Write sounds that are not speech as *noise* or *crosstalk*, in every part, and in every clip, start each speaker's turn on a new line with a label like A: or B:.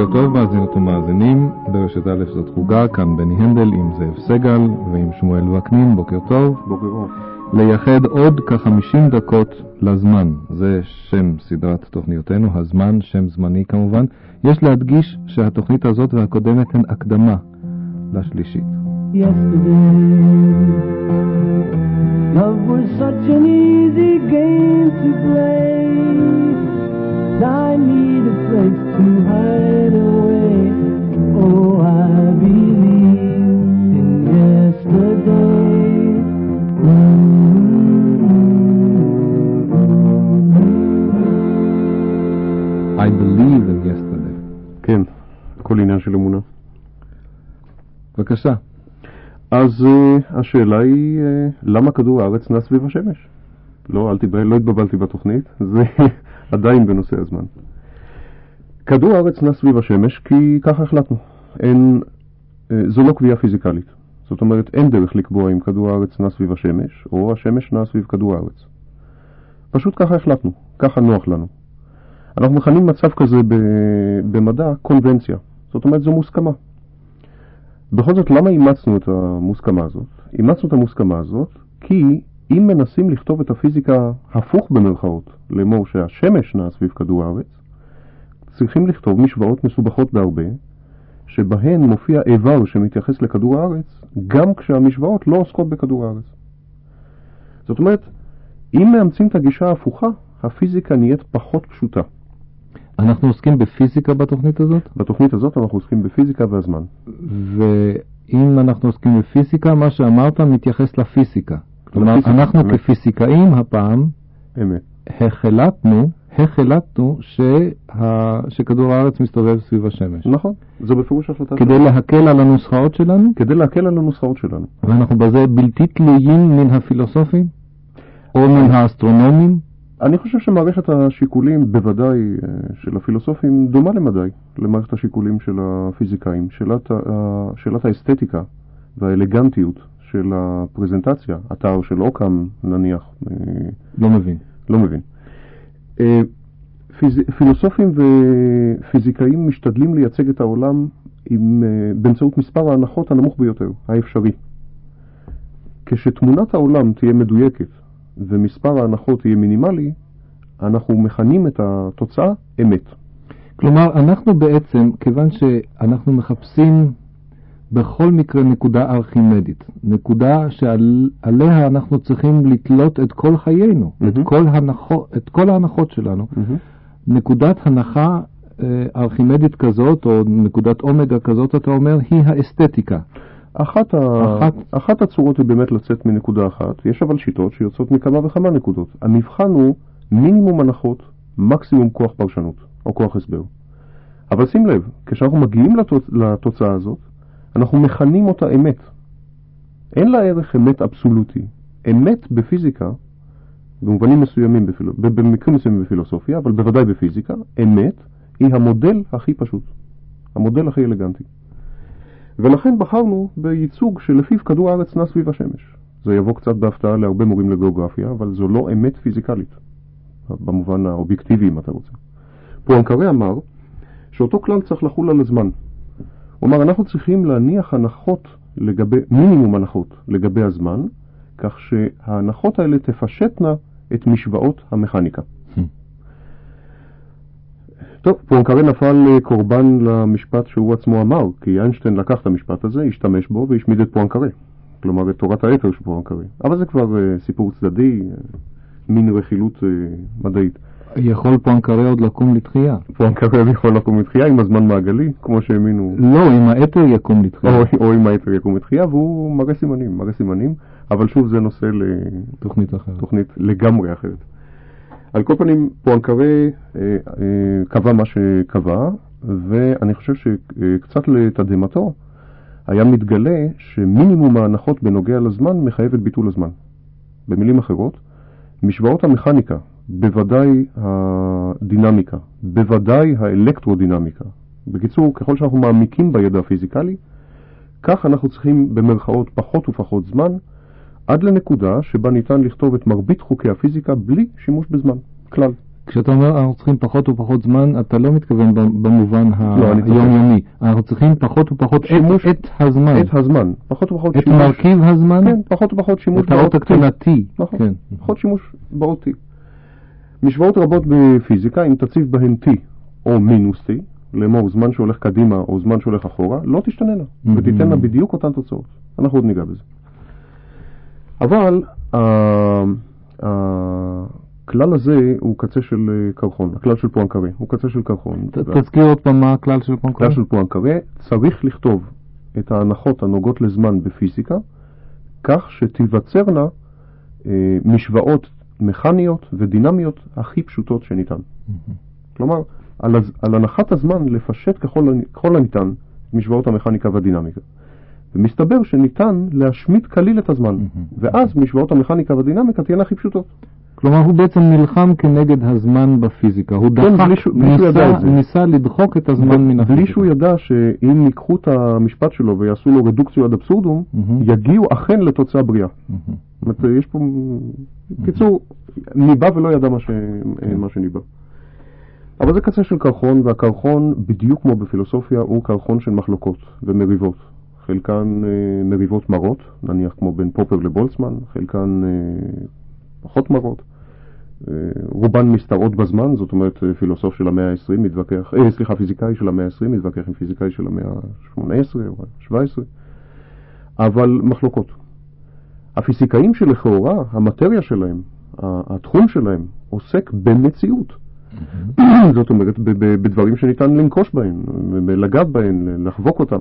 A: בוקר טוב, מאזינות ומאזינים. ברשת א' זאת חוגה, כאן בני הנדל עם זאב סגל ועם שמואל וקנין, בוקר טוב.
B: בוקר טוב.
A: לייחד עוד כ-50 דקות לזמן, זה שם סדרת תוכניותינו, הזמן, שם זמני כמובן. יש להדגיש שהתוכנית הזאת והקודמת הן הקדמה לשלישית. Love was such an easy game to play. I need a place to hide away. Oh, I believe in yesterday. I believe in yesterday.
B: כן, הכל עניין של אמונה.
A: בבקשה.
B: אז uh, השאלה היא, uh, למה כדור הארץ נע סביב השמש? לא, אל תיבהל, לא התבלבלתי בתוכנית, זה עדיין בנושא הזמן. כדור הארץ נע סביב השמש כי ככה החלטנו. אין, uh, זו לא קביעה פיזיקלית. זאת אומרת, אין דרך לקבוע אם כדור הארץ נע סביב השמש, או השמש נע סביב כדור הארץ. פשוט ככה החלטנו, ככה נוח לנו. אנחנו מכנים מצב כזה במדע קונבנציה. זאת אומרת, זו מוסכמה. בכל זאת, למה אימצנו את המוסכמה הזאת? אימצנו את המוסכמה הזאת כי אם מנסים לכתוב את הפיזיקה הפוך במרכאות, לאמור שהשמש נע סביב כדור הארץ, צריכים לכתוב משוואות מסובכות בהרבה, שבהן מופיע איבר שמתייחס לכדור הארץ, גם כשהמשוואות לא עוסקות בכדור הארץ. זאת אומרת, אם מאמצים את הגישה ההפוכה, הפיזיקה נהיית פחות פשוטה.
A: אנחנו עוסקים בפיזיקה בתוכנית הזאת?
B: בתוכנית הזאת אנחנו עוסקים בפיזיקה והזמן.
A: ואם אנחנו עוסקים בפיזיקה, מה שאמרת מתייחס לפיזיקה. כלומר, אנחנו. כפיזיקאים הפעם. החלטנו, החלטנו שה... שכדור הארץ מסתובב סביב השמש.
B: נכון, זו בפירוש החלטה
A: כדי שלנו. להקל על הנוסחאות שלנו?
B: כדי להקל על הנוסחאות שלנו.
A: ואנחנו בזה בלתי תלויים מן הפילוסופים? או מן האסטרונומים?
B: אני חושב שמערכת השיקולים, בוודאי אה, של הפילוסופים, דומה למדי למערכת השיקולים של הפיזיקאים. שאלת, שאלת האסתטיקה והאלגנטיות של הפרזנטציה, אתר של אוקאם נניח.
A: אה, לא מבין.
B: לא מבין. אה, פיז... פילוסופים ופיזיקאים משתדלים לייצג את העולם עם, באמצעות מספר ההנחות הנמוך ביותר, האפשרי. כשתמונת העולם תהיה מדויקת ומספר ההנחות יהיה מינימלי, אנחנו מכנים את התוצאה אמת.
A: כלומר, אנחנו בעצם, כיוון שאנחנו מחפשים בכל מקרה נקודה ארכימדית, נקודה שעליה אנחנו צריכים לתלות את כל חיינו, mm-hmm. את, כל הנחות, את כל ההנחות שלנו. Mm-hmm. נקודת הנחה אה, ארכימדית כזאת, או נקודת אומגה כזאת, אתה אומר, היא האסתטיקה.
B: אחת, אחת. ה... אחת הצורות היא באמת לצאת מנקודה אחת, יש אבל שיטות שיוצאות מכמה וכמה נקודות. המבחן הוא מינימום הנחות, מקסימום כוח פרשנות, או כוח הסבר. אבל שים לב, כשאנחנו מגיעים לתוצ... לתוצאה הזאת, אנחנו מכנים אותה אמת. אין לה ערך אמת אבסולוטי. אמת בפיזיקה, במובנים מסוימים, בפיל... במקרים מסוימים בפילוסופיה, אבל בוודאי בפיזיקה, אמת היא המודל הכי פשוט, המודל הכי אלגנטי. ולכן בחרנו בייצוג שלפיו כדור הארץ נע סביב השמש. זה יבוא קצת בהפתעה להרבה מורים לגיאוגרפיה, אבל זו לא אמת פיזיקלית, במובן האובייקטיבי אם אתה רוצה. פואנקרי אמר שאותו כלל צריך לחול על הזמן. אמר, אנחנו צריכים להניח הנחות לגבי, מינימום הנחות לגבי הזמן, כך שההנחות האלה תפשטנה את משוואות המכניקה. טוב, פואנקרי נפל אה, קורבן למשפט שהוא עצמו אמר, כי איינשטיין לקח את המשפט הזה, השתמש בו והשמיד את פואנקרי. כלומר, את תורת היתר של פואנקרי. אבל זה כבר uh, סיפור צדדי, uh, מין רכילות uh, מדעית.
A: יכול פואנקרי עוד לקום לתחייה.
B: פואנקרי עוד יכול לקום לתחייה עם הזמן מעגלי, כמו שהאמינו.
A: לא, אם האתר יקום לתחייה.
B: או, או אם האתר יקום לתחייה, והוא מראה סימנים, מראה סימנים, אבל שוב זה נושא לתוכנית אחרת. תוכנית לגמרי אחרת. על כל פנים, פואנקרי אה, אה, קבע מה שקבע, ואני חושב שקצת לתדהמתו היה מתגלה שמינימום ההנחות בנוגע לזמן מחייב את ביטול הזמן. במילים אחרות, משוואות המכניקה, בוודאי הדינמיקה, בוודאי האלקטרודינמיקה. בקיצור, ככל שאנחנו מעמיקים בידע הפיזיקלי, כך אנחנו צריכים במרכאות פחות ופחות זמן עד לנקודה שבה ניתן לכתוב את מרבית חוקי הפיזיקה בלי שימוש בזמן, כלל.
A: כשאתה אומר אנחנו צריכים פחות ופחות זמן, אתה לא מתכוון במובן
B: לא.
A: היומיומי. אנחנו צריכים פחות ופחות
B: שימוש-
A: את, את הזמן,
B: את הזמן, פחות ופחות
A: את
B: שימוש,
A: מרכיב הזמן,
B: כן, פחות ופחות שימוש
A: את האות
B: באות T.
A: הקטנה T.
B: נכון,
A: כן.
B: פחות שימוש באות T. משוואות רבות בפיזיקה, אם תציב בהן T או מינוס T, לאמור זמן שהולך קדימה או זמן שהולך אחורה, לא תשתננה,
A: Mhm.
B: ותיתן לה בדיוק אותן תוצאות. אנחנו עוד ניגע בזה. אבל ה- הכלל הזה הוא קצה של אה, קרחון, הכלל של פואנקרה, הוא קצה של קרחון.
A: תזכיר עוד פעם מה הכלל של פונקר.
B: הכלל של פואנקרה, צריך לכתוב את ההנחות הנוגעות לזמן בפיזיקה, כך שתיווצרנה אה, משוואות מכניות ודינמיות הכי פשוטות שניתן. כלומר, על, הז- על הנחת הזמן לפשט ככל, ככל הניתן את משוואות המכניקה והדינמיקה. ומסתבר שניתן להשמיט כליל את הזמן, ואז משוואות המכניקה והדינמיקה תהיינה הכי פשוטות.
A: כלומר, הוא בעצם נלחם כנגד הזמן בפיזיקה. הוא
B: כן,
A: דחק,
B: בלי שהוא- בלי שהוא ידע
A: ניסה. ניסה לדחוק את הזמן מן הפיזיקה.
B: בלי שהוא ידע שאם ייקחו את המשפט שלו ויעשו לו רדוקציה עד אבסורדום,
A: מהמם.
B: יגיעו אכן לתוצאה בריאה.
A: מהמם.
B: זאת יש פה... קיצור, ניבא ולא ידע מה, ש... מה שניבא. אבל זה קצה של קרחון, והקרחון, בדיוק כמו בפילוסופיה, הוא קרחון של מחלוקות ומריבות. חלקן אה, מריבות מרות, נניח כמו בין פופר לבולצמן, חלקן אה, פחות מרות. אה, רובן מסתרות בזמן, זאת אומרת אה, פילוסוף של המאה ה-20 מתווכח, אה, סליחה, פיזיקאי של המאה ה-20 מתווכח עם פיזיקאי של המאה ה-18 או ה-17, אבל מחלוקות. הפיזיקאים שלכאורה, המטריה שלהם, התחום שלהם, עוסק במציאות. *clears throat* זאת אומרת, בדברים שניתן לנקוש בהם, לגעת בהם, לחבוק אותם.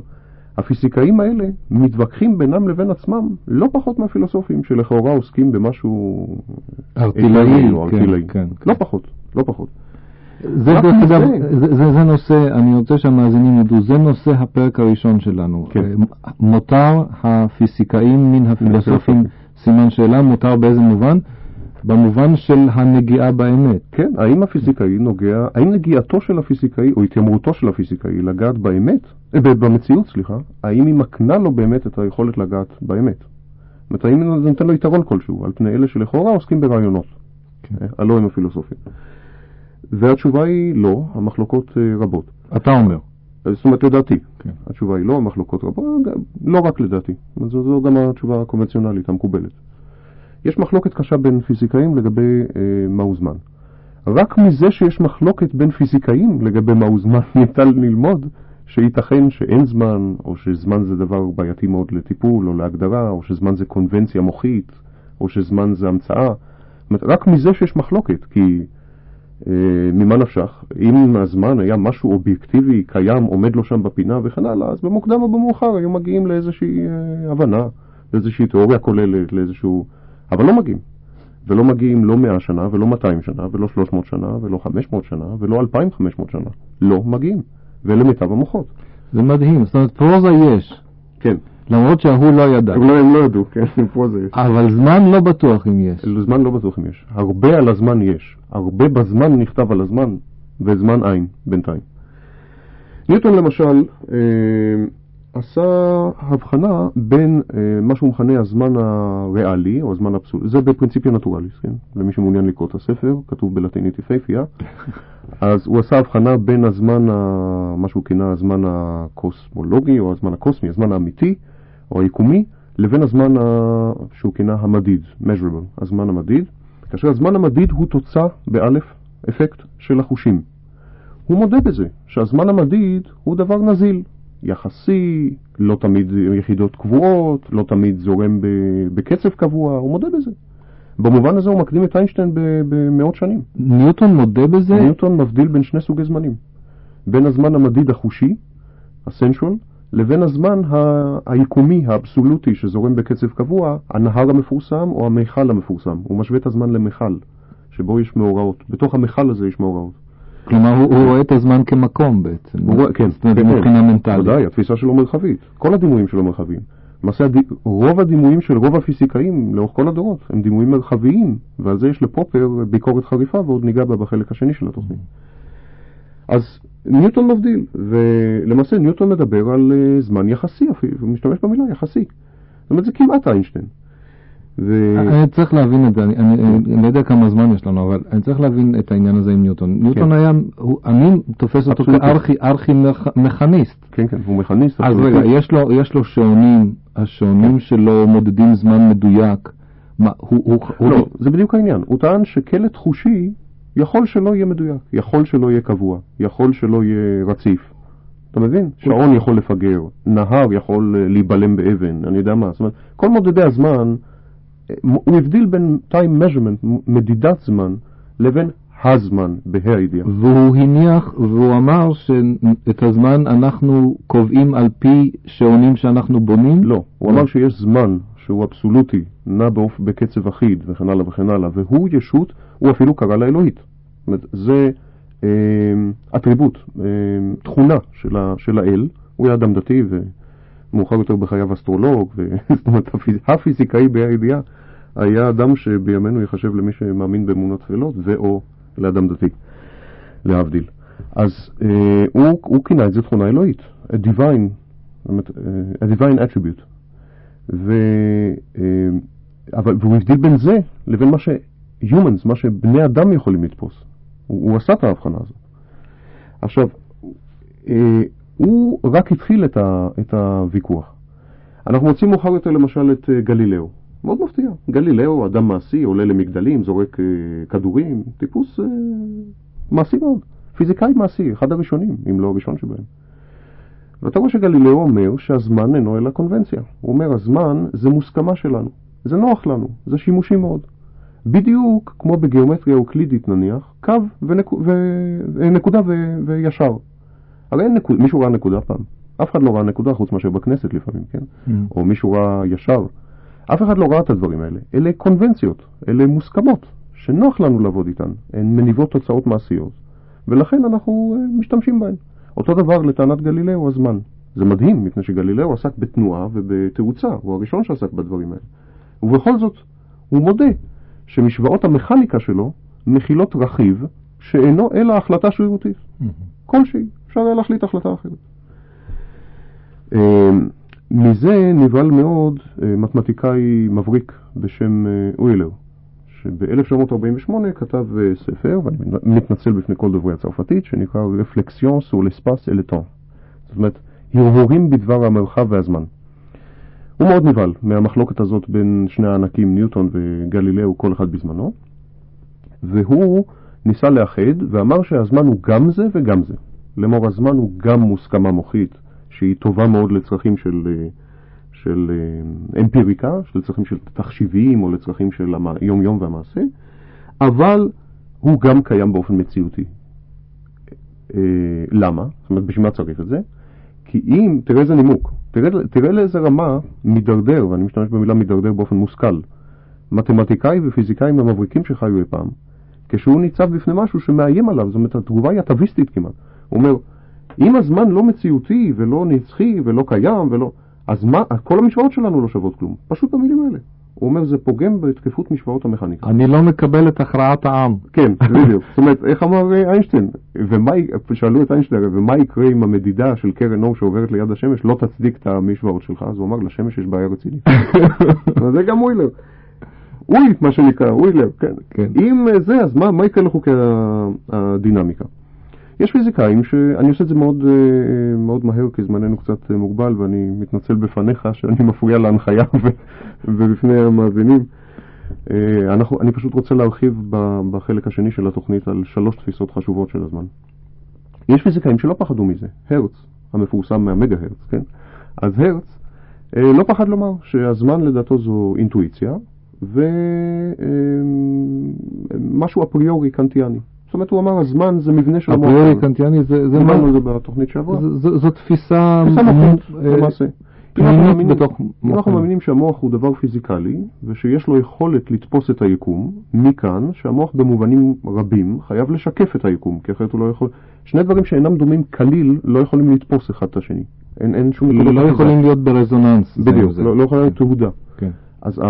B: הפיזיקאים האלה מתווכחים בינם לבין עצמם לא פחות מהפילוסופים שלכאורה עוסקים במשהו
A: ארטילאי,
B: או
A: כן,
B: ארטילאי.
A: כן.
B: לא פחות, לא פחות.
A: זה
B: רק
A: דרך. אגב, זה, זה, זה נושא, אני רוצה שהמאזינים ידעו, זה נושא הפרק הראשון שלנו.
B: כן.
A: אה, מותר הפיזיקאים מן הפילוסופים. סימן שאלה, מותר באיזה מובן? במובן של הנגיעה באמת.
B: כן, האם הפיזיקאי נוגע, האם נגיעתו של הפיזיקאי או התיימרותו של הפיזיקאי לגעת באמת, אה, במציאות, סליחה, האם היא מקנה לו באמת את היכולת לגעת באמת? זאת אומרת, האם זה נותן לו יתרון כלשהו על פני אלה שלכאורה עוסקים ברעיונות,
A: כן.
B: אה, הלא הם הפילוסופים? והתשובה היא לא, המחלוקות אה, רבות.
A: אתה אומר.
B: אה, זאת אומרת, לדעתי.
A: כן.
B: התשובה היא לא, המחלוקות רבות, לא רק לדעתי. זו, זו גם התשובה הקונבנציונלית, המקובלת. יש מחלוקת קשה בין פיזיקאים לגבי אה, מהו זמן. רק מזה שיש מחלוקת בין פיזיקאים לגבי מהו זמן *laughs* ניתן ללמוד שייתכן שאין זמן, או שזמן זה דבר בעייתי מאוד לטיפול או להגדרה, או שזמן זה קונבנציה מוחית, או שזמן זה המצאה. רק מזה שיש מחלוקת, כי אה, ממה נפשך? אם הזמן היה משהו אובייקטיבי, קיים, עומד לו שם בפינה וכן הלאה, אז במוקדם או במאוחר היו מגיעים לאיזושהי אה, הבנה, לאיזושהי תיאוריה כוללת, לאיזשהו... אבל לא מגיעים. ולא מגיעים לא 100 שנה, ולא 200 שנה, ולא 300 שנה, ולא 500 שנה, ולא 2,500 שנה. לא מגיעים. ואלה מיטב המוחות.
A: זה מדהים, זאת אומרת, פרוזה יש,
B: כן.
A: למרות שההוא לא ידע.
B: הם לא, הם לא ידעו, כן, *laughs* פה זה יש.
A: אבל זמן לא בטוח אם יש.
B: זמן לא בטוח אם יש. הרבה על הזמן יש. הרבה בזמן נכתב על הזמן, וזמן אין, בינתיים. ניוטון למשל אה, עשה הבחנה בין אה, מה שהוא מכנה הזמן הריאלי, או הזמן האבסולוטי, זה בפרינציפיה נטורליס, כן? למי שמעוניין לקרוא את הספר, כתוב בלטינית יפהפייה. *laughs* אז הוא עשה הבחנה בין הזמן, ה... מה שהוא כינה הזמן הקוסמולוגי, או הזמן הקוסמי, הזמן האמיתי, או היקומי, לבין הזמן ה... שהוא כינה המדיד, measurable, הזמן המדיד, כאשר הזמן המדיד הוא תוצאה, באלף, אפקט של החושים. הוא מודה בזה, שהזמן המדיד הוא דבר נזיל, יחסי, לא תמיד יחידות קבועות, לא תמיד זורם ב... בקצב קבוע, הוא מודה בזה. במובן הזה הוא מקדים את איינשטיין במאות שנים.
A: ניוטון מודה בזה?
B: ניוטון מבדיל בין שני סוגי זמנים. בין הזמן המדיד החושי, הסנשואל, לבין הזמן היקומי, האבסולוטי, שזורם בקצב קבוע, הנהר המפורסם או המיכל המפורסם. הוא משווה את הזמן למיכל, שבו יש מאורעות. בתוך המיכל הזה יש מאורעות.
A: כלומר, הוא, הוא רואה את הזמן כמקום בעצם.
B: הוא רואה- כן,
A: זאת אומרת. מבחינה מנטלית.
B: ודאי, התפיסה שלו מרחבית. כל הדימויים שלו מרחביים. למעשה, הדי... רוב הדימויים של רוב הפיזיקאים לאורך כל הדורות הם דימויים מרחביים, ועל זה יש לפופר ביקורת חריפה, ועוד ניגע בה בחלק השני של התוכנית. אז ניוטון מבדיל, ולמעשה ניוטון מדבר על אה, זמן יחסי אפילו, הוא משתמש במילה יחסי. זאת אומרת, זה כמעט איינשטיין. ו...
A: אני צריך להבין את זה, אני, אני, אני לא יודע כמה זמן יש לנו, אבל אני צריך להבין את העניין הזה עם ניוטון. ניוטון היה, הוא, אני תופס אותו
B: אבסולוטיסט.
A: כארכי ארכי מכ- מכניסט.
B: כן, כן, הוא מכניסט.
A: אז. רגע, יש לו, יש לו שעונים, השעונים שלו מודדים זמן מדויק. מה, הוא, הוא, הוא,
B: לא, זה בדיוק העניין. הוא טען שכלא תחושי יכול שלא יהיה מדויק, יכול שלא יהיה קבוע, יכול שלא יהיה רציף. אתה מבין? שעון יכול לפגר, נהר יכול אה, להיבלם באבן, אני יודע מה. זאת אומרת, כל מודדי הזמן, אה, הוא הבדיל בין time measurement, מדידת זמן, לבין הזמן, בה"א הידיעה.
A: והוא הניח, והוא אמר שאת הזמן אנחנו קובעים על פי שעונים שאנחנו בונים?
B: לא, הוא אמר שיש זמן שהוא אבסולוטי, נע באופ... בקצב אחיד וכן הלאה וכן הלאה, והוא ישות, הוא אפילו קרא לה אלוהית. זאת אומרת, זה אה, אטריבוט, אה, תכונה של, ה... של האל, הוא היה אדם דתי ומאוחר יותר בחייו אסטרולוג, ו... *laughs* זאת אומרת, הפיז... הפיזיקאי בה"א הידיעה היה אדם שבימינו ייחשב למי שמאמין באמונות טפלות ו/או לאדם דתי, להבדיל. אז אה, הוא, הוא כינה את זה תכונה אלוהית, a divine, אה, a divine attribute. ו... אה, אבל, והוא הבדיל בין זה לבין מה ש-humans, מה שבני אדם יכולים לתפוס. הוא, הוא עשה את ההבחנה הזאת. עכשיו, אה, הוא רק התחיל את, ה, את הוויכוח. אנחנו מוצאים מאוחר יותר למשל את אה, גלילאו. מאוד מפתיע. גלילאו, אדם מעשי, עולה למגדלים, זורק כדורים, טיפוס מעשי מאוד. פיזיקאי מעשי, אחד הראשונים, אם לא הראשון שבהם. ואתה רואה שגלילאו אומר שהזמן אינו אלא קונבנציה. הוא אומר, הזמן זה מוסכמה שלנו, זה נוח לנו, זה שימושי מאוד. בדיוק כמו בגיאומטריה אוקלידית נניח, קו ונק... ו... נקודה ו... וישר. הרי אין נקוד... מישהו ראה נקודה פעם. אף אחד לא ראה נקודה חוץ מאשר בכנסת לפעמים, כן?
A: Mm.
B: או מישהו ראה ישר. אף אחד לא ראה את הדברים האלה. אלה קונבנציות, אלה מוסכמות, שנוח לנו לעבוד איתן. הן מניבות תוצאות מעשיות, ולכן אנחנו אה, משתמשים בהן. אותו דבר לטענת גלילאו הזמן. זה מדהים, מפני שגלילאו עסק בתנועה ובתאוצה, הוא הראשון שעסק בדברים האלה. ובכל זאת, הוא מודה שמשוואות המכניקה שלו מכילות רכיב שאינו אלא החלטה שרירותית. כלשהי, אפשר היה להחליט החלטה אחרת. אה, מזה נבהל מאוד אה, מתמטיקאי מבריק בשם אה, אוילר, שב-1948 כתב אה, ספר, ואני מתנצל בפני כל דוברי הצרפתית, שנקרא l'espace et le temps. זאת אומרת, הרהורים בדבר המרחב והזמן. הוא מאוד נבהל מהמחלוקת הזאת בין שני הענקים, ניוטון וגלילאו, כל אחד בזמנו, והוא ניסה לאחד ואמר שהזמן הוא גם זה וגם זה. לאמור, הזמן הוא גם מוסכמה מוחית שהיא טובה מאוד לצרכים של, אה, של אה, אמפיריקה, לצרכים של תחשיבים או לצרכים של היום-יום והמעשה, אבל הוא גם קיים באופן מציאותי. אה, למה? זאת אומרת, בשביל מה צריך את זה? כי אם, תראה איזה נימוק, תראה, תראה לאיזה רמה מידרדר, ואני משתמש במילה מידרדר באופן מושכל, מתמטיקאי ופיזיקאי מהמבריקים שחיו אי פעם, כשהוא ניצב בפני משהו שמאיים עליו, זאת אומרת, התגובה היא אטביסטית כמעט. הוא אומר, אם הזמן לא מציאותי ולא נצחי ולא קיים ולא... אז מה, כל המשוואות שלנו לא שוות כלום. פשוט במילים האלה. הוא אומר, זה פוגם בתקפות משוואות המכניקה.
A: אני לא מקבל את הכרעת העם.
B: כן, *laughs* בדיוק. זאת אומרת, איך אמר אה, איינשטיין? ומה, שאלו את איינשטיין, ומה יקרה אם המדידה של קרן אור שעוברת ליד השמש לא תצדיק את המשוואות שלך? אז הוא אמר, לשמש יש בעיה רצינית. *laughs* זה גם ווילר. אוי, מה שנקרא, ווילר, כן.
A: כן.
B: אם אה, זה, אז מה, מה יקרה לחוקי הדינמיקה? יש פיזיקאים שאני עושה את זה מאוד, אה, מאוד מהר כי זמננו קצת אה, מוגבל ואני מתנצל בפניך שאני מפריע להנחיה ובפני המאזינים. אה, אנחנו, אני פשוט רוצה להרחיב בחלק השני של התוכנית על שלוש תפיסות חשובות של הזמן. יש פיזיקאים שלא פחדו מזה, הרץ, המפורסם מהמגה הרץ, כן? אז הרץ לא פחד לומר שהזמן לדעתו זו אינטואיציה ומשהו אפריורי קנטיאני. אומרת, הוא אמר, הזמן זה מבנה של המוח.
A: אפריורי
B: שלנו.
A: קנטיאני זה, מה-
B: על זה בתוכנית שעברה.
A: זו- תפיסה
B: תפיסה מוחית,
A: אה,
B: למעשה. אם אנחנו מאמינים- שהמוח הוא דבר פיזיקלי, ושיש לו יכולת לתפוס את היקום, מכאן שהמוח במובנים רבים חייב לשקף את היקום, כי אחרת הוא לא יכול... שני דברים שאינם דומים כליל לא יכולים לתפוס אחד את השני. אין, אין שום...
A: לא יכולים. להיות ברזוננס.
B: בדיוק. לא, לא יכולה להיות תהודה. אז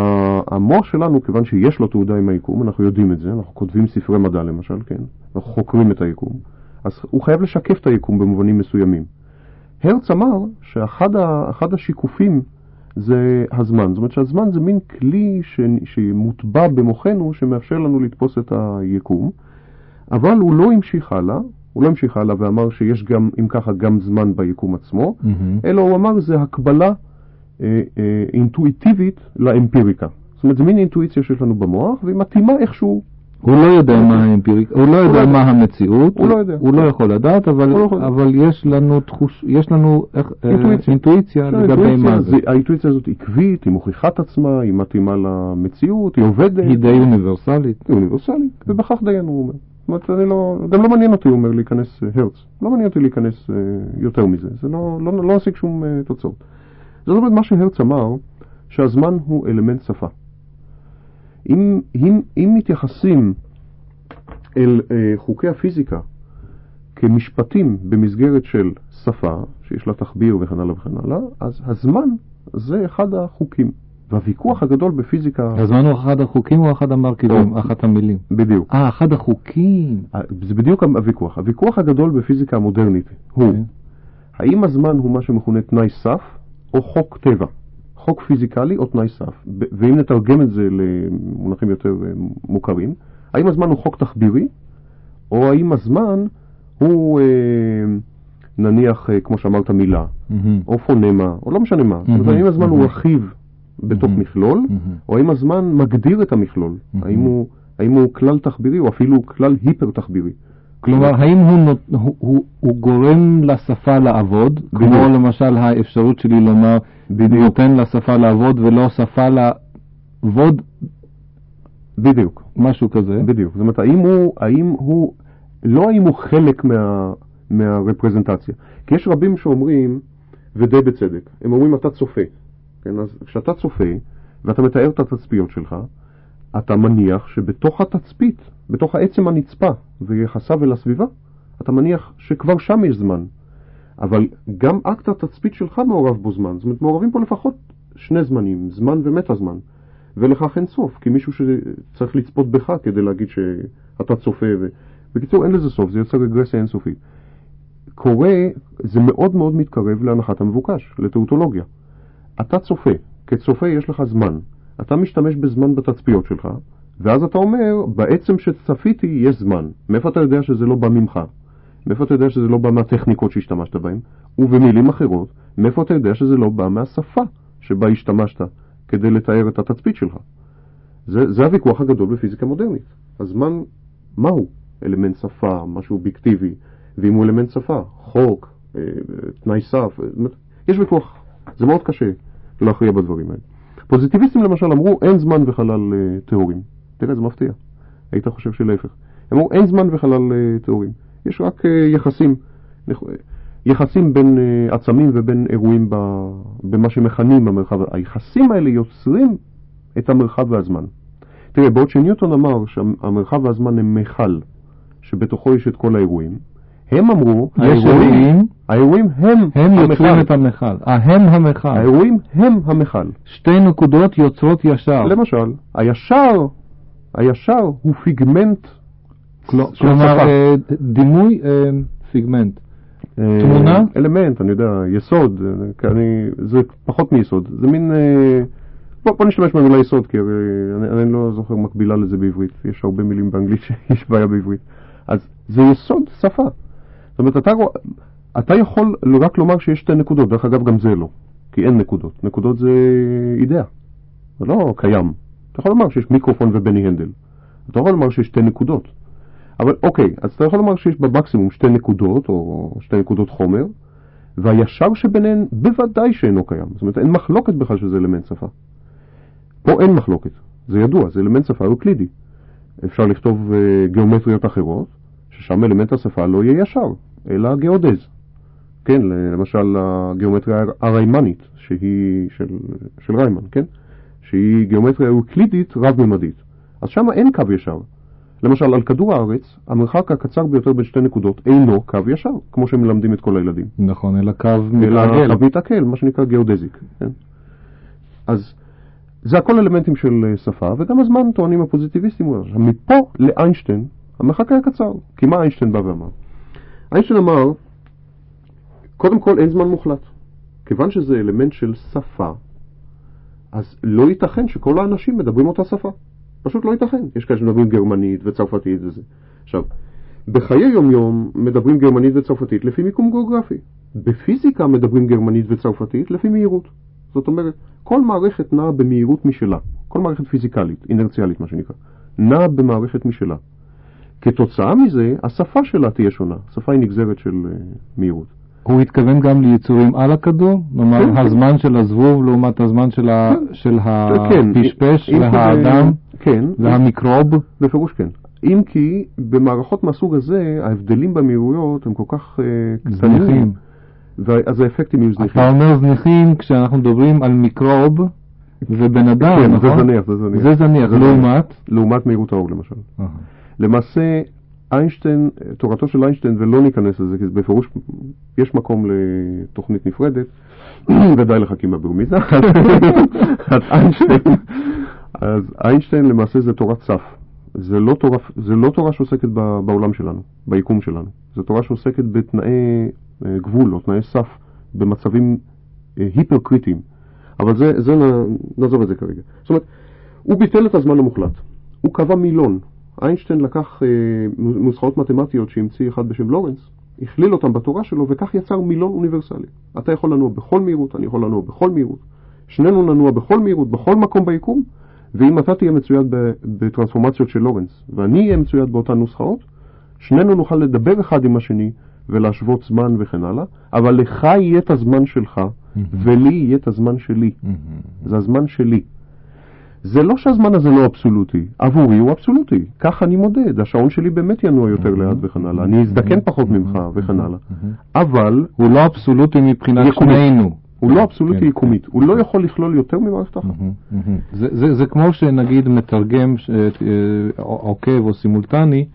B: המוח שלנו, כיוון שיש לו תעודה עם היקום, אנחנו יודעים את זה, אנחנו כותבים ספרי מדע למשל, כן? אנחנו חוקרים את היקום, אז הוא חייב לשקף את היקום במובנים מסוימים. הרץ אמר שאחד השיקופים זה הזמן. זאת אומרת שהזמן זה מין כלי ש... שמוטבע במוחנו שמאפשר לנו לתפוס את היקום, אבל הוא לא המשיך הלאה, הוא לא המשיך הלאה ואמר שיש גם, אם ככה, גם זמן ביקום עצמו,
A: מהמם.
B: אלא הוא אמר זה הקבלה אינטואיטיבית לאמפיריקה. זאת אומרת, זה מין אינטואיציה שיש לנו במוח, והיא מתאימה איכשהו
A: הוא לא יודע מה האמפיריק, הוא לא
B: לא
A: יודע. מה המציאות,
B: הוא לא
A: לא יכול לדעת, אבל,
B: לא
A: יש לנו תחוש, יש לנו אה,
B: אינטואיציה.
A: אינטואיציה לגבי מה זה.
B: האינטואיציה הזאת עקבית, היא מוכיחה את עצמה, היא מתאימה למציאות, היא עובדת.
A: היא די אוניברסלית.
B: היא אוניברסלית, ובכך דיין הוא אומר. זאת אומרת, אני לא, גם לא מעניין אותי, הוא אומר, להיכנס אה, הרץ. לא מעניין אותי להיכנס אה, יותר מזה. זה לא, לא, לא נשיג שום אה, תוצאות. זאת אומרת, מה שהרץ אמר, שהזמן הוא אלמנט שפה. אם, אם, אם מתייחסים אל אה, חוקי הפיזיקה כמשפטים במסגרת של שפה, שיש לה תחביר וכן הלאה וכן הלאה, אז הזמן זה אחד החוקים. והוויכוח הגדול בפיזיקה...
A: הזמן הוא אחד החוקים או אחד המרכיבים,
B: או.
A: אחת המילים?
B: בדיוק.
A: אה, אחד החוקים.
B: זה בדיוק הוויכוח. הוויכוח הגדול בפיזיקה המודרנית הוא,
A: אוקיי.
B: האם הזמן הוא מה שמכונה תנאי סף או חוק טבע? חוק פיזיקלי או תנאי סף? ואם נתרגם את זה למונחים יותר אה, מוכרים, האם הזמן הוא חוק תחבירי, או האם הזמן הוא, אה, נניח, אה, כמו שאמרת, מילה,
A: מהמם.
B: או פונמה, או לא משנה מה. זאת אומרת, האם הזמן הוא
A: מהמם.
B: רכיב בתוך
A: מהמם.
B: מכלול,
A: מהמם.
B: או האם הזמן מגדיר את המכלול?
A: מהמם.
B: האם הוא- האם הוא כלל תחבירי או אפילו כלל היפר תחבירי?
A: כלומר, האם הוא, נות, הוא, הוא, הוא גורם לשפה לעבוד, כמו
B: בדיוק.
A: למשל האפשרות שלי לומר,
B: בדיוק.
A: נותן לשפה לעבוד ולא שפה לעבוד,
B: בדיוק.
A: משהו כזה.
B: בדיוק. זאת אומרת, האם הוא, האם הוא, לא האם הוא חלק מה, מהרפרזנטציה. כי יש רבים שאומרים, ודי בצדק, הם אומרים אתה צופה. כן, אז כשאתה צופה, ואתה מתאר את התצפיות שלך, אתה מניח שבתוך התצפית, בתוך העצם הנצפה ויחסיו אל הסביבה, אתה מניח שכבר שם יש זמן. אבל גם אקט התצפית שלך מעורב בו זמן. זאת אומרת, מעורבים פה לפחות שני זמנים, זמן ומטה זמן. ולכך אין סוף, כי מישהו שצריך לצפות בך כדי להגיד שאתה צופה. ו... בקיצור, אין לזה סוף, זה יוצר רגרסיה אינסופית. קורה, זה מאוד מאוד מתקרב להנחת המבוקש, לטאוטולוגיה. אתה צופה, כצופה יש לך זמן. אתה משתמש בזמן בתצפיות שלך, ואז אתה אומר, בעצם שצפיתי יש זמן. מאיפה אתה יודע שזה לא בא ממך? מאיפה אתה יודע שזה לא בא מהטכניקות שהשתמשת בהן? ובמילים אחרות, מאיפה אתה יודע שזה לא בא מהשפה שבה השתמשת כדי לתאר את התצפית שלך? זה, זה הוויכוח הגדול בפיזיקה מודרנית. הזמן, מהו? אלמנט שפה, משהו אובייקטיבי, ואם הוא אלמנט שפה, חוק, אה, תנאי סף, אה, יש ויכוח. זה מאוד קשה להכריע בדברים האלה. פוזיטיביסטים למשל אמרו אין זמן וחלל אה, טהורים. תראה, זה מפתיע. היית חושב שלהפך. הם אמרו אין זמן וחלל אה, טהורים. יש רק אה, יחסים. יחסים בין עצמים ובין אירועים במה שמכנים המרחב. היחסים האלה יוצרים את המרחב והזמן. תראה, בעוד שניוטון אמר שהמרחב והזמן הם מיכל, שבתוכו יש את כל האירועים, הם אמרו,
A: יש אירועים,
B: האירועים הם
A: הם יוצרים
B: המכל.
A: את המכל. אה, הם המכל.
B: האירועים הם המכל.
A: שתי נקודות יוצרות ישר.
B: למשל, הישר, הישר הוא פיגמנט
A: כלומר. אה, דימוי אה, פיגמנט.
B: אה,
A: תמונה?
B: אלמנט, אני יודע, יסוד, אה, אני, זה פחות מיסוד, זה מין, אה, בוא, בוא נשתמש במילה יסוד, כי אני, אני לא זוכר מקבילה לזה בעברית, יש הרבה מילים באנגלית *laughs* שיש בעיה בעברית, אז זה יסוד שפה, זאת אומרת, אתה, אתה יכול רק לומר שיש שתי נקודות, דרך אגב גם זה לא, כי אין נקודות, נקודות זה אידאה, זה לא קיים, אתה יכול לומר שיש מיקרופון ובני הנדל, אתה יכול לומר שיש שתי נקודות, אבל אוקיי, אז אתה יכול לומר שיש במקסימום שתי נקודות, או שתי נקודות חומר, והישר שביניהן בוודאי שאינו קיים. זאת אומרת, אין מחלוקת בכלל שזה אלמנט שפה. פה אין מחלוקת, זה ידוע, זה אלמנט שפה אוקלידי. אפשר לכתוב uh, גיאומטריות אחרות, ששם אלמנט השפה לא יהיה ישר, אלא גיאודז. כן, למשל הגיאומטריה הריימנית, שהיא של, של ריימן, כן? שהיא גיאומטריה אוקלידית רב-ממדית. אז שם אין קו ישר. למשל, על כדור הארץ, המרחק הקצר ביותר בין שתי נקודות אינו קו ישר, כמו שמלמדים את כל הילדים.
A: נכון, אלא קו
B: אלא
A: מתעגל.
B: קו מתעכל, מה שנקרא גיאודזיק. כן? אז זה הכל אלמנטים של אה, שפה, וגם הזמן טוענים הפוזיטיביסטים. מפה לאיינשטיין, המרחק היה קצר. כי מה איינשטיין בא ואמר? איינשטיין אמר, קודם כל אין זמן מוחלט. כיוון שזה אלמנט של שפה, אז לא ייתכן שכל האנשים מדברים אותה שפה. פשוט לא ייתכן. יש כאלה שמדברים גרמנית וצרפתית וזה. עכשיו, בחיי יום-יום מדברים גרמנית וצרפתית לפי מיקום גיאוגרפי. בפיזיקה מדברים גרמנית וצרפתית לפי מהירות. זאת אומרת, כל מערכת נעה במהירות משלה. כל מערכת פיזיקלית, אינרציאלית מה שנקרא, נעה במערכת משלה. כתוצאה מזה, השפה שלה תהיה שונה. השפה היא נגזרת של uh, מהירות.
A: הוא התכוון גם ליצורים על הכדור? כלומר,
B: כן,
A: הזמן של הזבוב לעומת הזמן של, ה...
B: כן.
A: של
B: כן,
A: הפשפש והאדם
B: כן,
A: והמיקרוב?
B: בפירוש כן. אם כי במערכות מהסוג הזה, ההבדלים במהירויות הם כל כך uh, קטנים,
A: זניחים.
B: אז האפקטים יהיו זניחים.
A: אתה אומר זניחים כשאנחנו מדברים על מיקרוב ובן אדם,
B: כן,
A: נכון?
B: זה זניח, זה זניח.
A: זה זניח, לעומת?
B: לעומת מהירות האור למשל. למעשה, איינשטיין, תורתו של איינשטיין, ולא ניכנס לזה, כי בפירוש יש מקום לתוכנית נפרדת, *clears throat* ודי לחכים בברמיזה. *laughs* אז איינשטיין, אז איינשטיין למעשה זה תורת סף. זה לא תורה, זה לא תורה שעוסקת בעולם שלנו, ביקום שלנו. זו תורה שעוסקת בתנאי אה, גבול או תנאי סף במצבים אה, היפר קריטיים. אבל זה, זה נעזוב את זה כרגע. זאת אומרת, הוא ביטל את הזמן המוחלט. הוא קבע מילון. איינשטיין לקח אה, נוסחאות מתמטיות שהמציא אחד בשם לורנס, הכליל אותם בתורה שלו, וכך יצר מילון אוניברסלי. אתה יכול לנוע בכל מהירות, אני יכול לנוע בכל מהירות. שנינו ננוע בכל מהירות, בכל מקום ביקום, ואם אתה תהיה מצויד בטרנספורמציות של לורנס, ואני אהיה מצויד באותן נוסחאות, שנינו נוכל לדבר אחד עם השני ולהשוות זמן וכן הלאה, אבל לך יהיה את הזמן שלך, ולי יהיה את הזמן שלי. זה הזמן שלי. זה לא שהזמן הזה לא אבסולוטי, עבורי הוא אבסולוטי, כך אני מודד, השעון שלי באמת ינוע יותר לאט וכן הלאה, אני אזדקן פחות ממך וכן הלאה, אבל
A: הוא לא אבסולוטי מבחינת. שנינו.
B: הוא לא אבסולוטי
A: כן.
B: יקומית, הוא לא יכול לכלול יותר ממערכת אחת.
A: זה, זה, זה כמו שנגיד מתרגם ש- אה, עוקב או סימולטני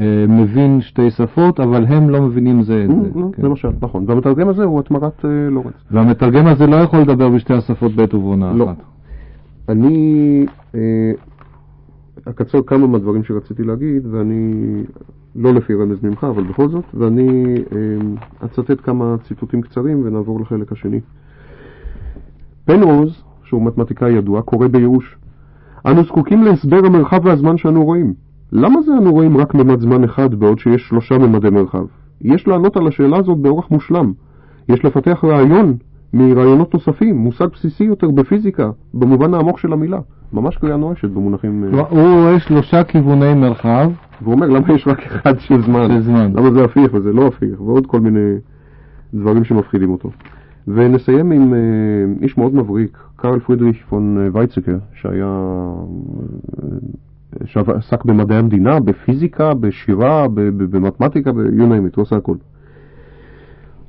A: אה, מבין שתי שפות, אבל הם לא מבינים זה את זה.
B: נו,
A: כן.
B: למשל, נכון, והמתרגם הזה הוא התמרת אה, לורנס.
A: והמתרגם הזה לא יכול לדבר בשתי השפות בעת ובעונה
B: לא.
A: אחת.
B: אני אה, אקצר כמה מהדברים שרציתי להגיד, ואני לא לפי רמז ממך, אבל בכל זאת, ואני אה, אצטט כמה ציטוטים קצרים ונעבור לחלק השני. פנרוז, שהוא מתמטיקאי ידוע, קורא בייאוש: אנו זקוקים להסבר המרחב והזמן שאנו רואים. למה זה אנו רואים רק ממד זמן אחד בעוד שיש שלושה ממדי מרחב? יש לענות על השאלה הזאת באורח מושלם. יש לפתח רעיון מרעיונות נוספים, מושג בסיסי יותר בפיזיקה, במובן העמוק של המילה. ממש קריאה נואשת במונחים... אה,
A: הוא רואה שלושה כיווני מרחב
B: והוא אומר, למה יש רק אחד של זמן?
A: של זמן.
B: למה זה הפיך וזה לא הפיך? ועוד כל מיני דברים שמפחידים אותו. ונסיים עם אה, איש מאוד מבריק, קרל פרידריש פון אה, וייצקר, שהיה... שעסק במדעי המדינה, בפיזיקה, בשירה, במתמטיקה, you name it, הוא עושה הכל.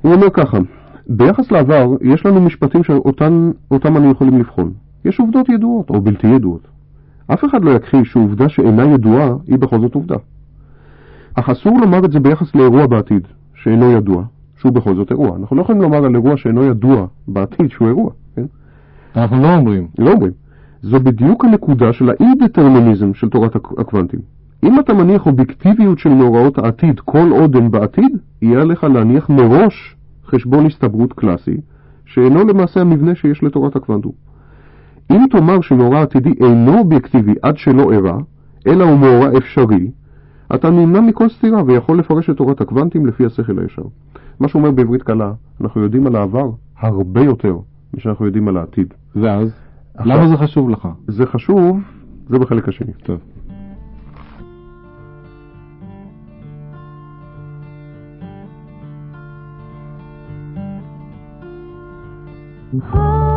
B: הוא אומר ככה, ביחס לעבר, יש לנו משפטים שאותם אותם אנו יכולים לבחון. יש עובדות ידועות או בלתי ידועות. אף אחד לא יכחיש שעובדה שאינה ידועה היא בכל זאת עובדה. אך אסור לומר את זה ביחס לאירוע בעתיד, שאינו ידוע, שהוא בכל זאת אירוע. אנחנו לא יכולים לומר על אירוע שאינו ידוע בעתיד שהוא אירוע, כן?
A: אנחנו לא אומרים.
B: לא אומרים. זו בדיוק הנקודה של האי-דטרמיניזם של תורת הק- הקוונטים. אם אתה מניח אובייקטיביות של מאורעות העתיד כל עוד הם בעתיד, יהיה עליך להניח מראש חשבון הסתברות קלאסי, שאינו למעשה המבנה שיש לתורת הקוונטום. אם תאמר שמאורע עתידי אינו אובייקטיבי עד שלא אירע, אלא הוא מאורע אפשרי, אתה נמנע מכל סתירה ויכול לפרש את תורת הקוונטים לפי השכל הישר. מה שאומר בעברית קלה, אנחנו יודעים על העבר הרבה יותר משאנחנו יודעים על העתיד.
A: ואז?
B: עכשיו-
A: למה זה חשוב לך?
B: זה חשוב, זה בחלק השני.
A: טוב. 哦。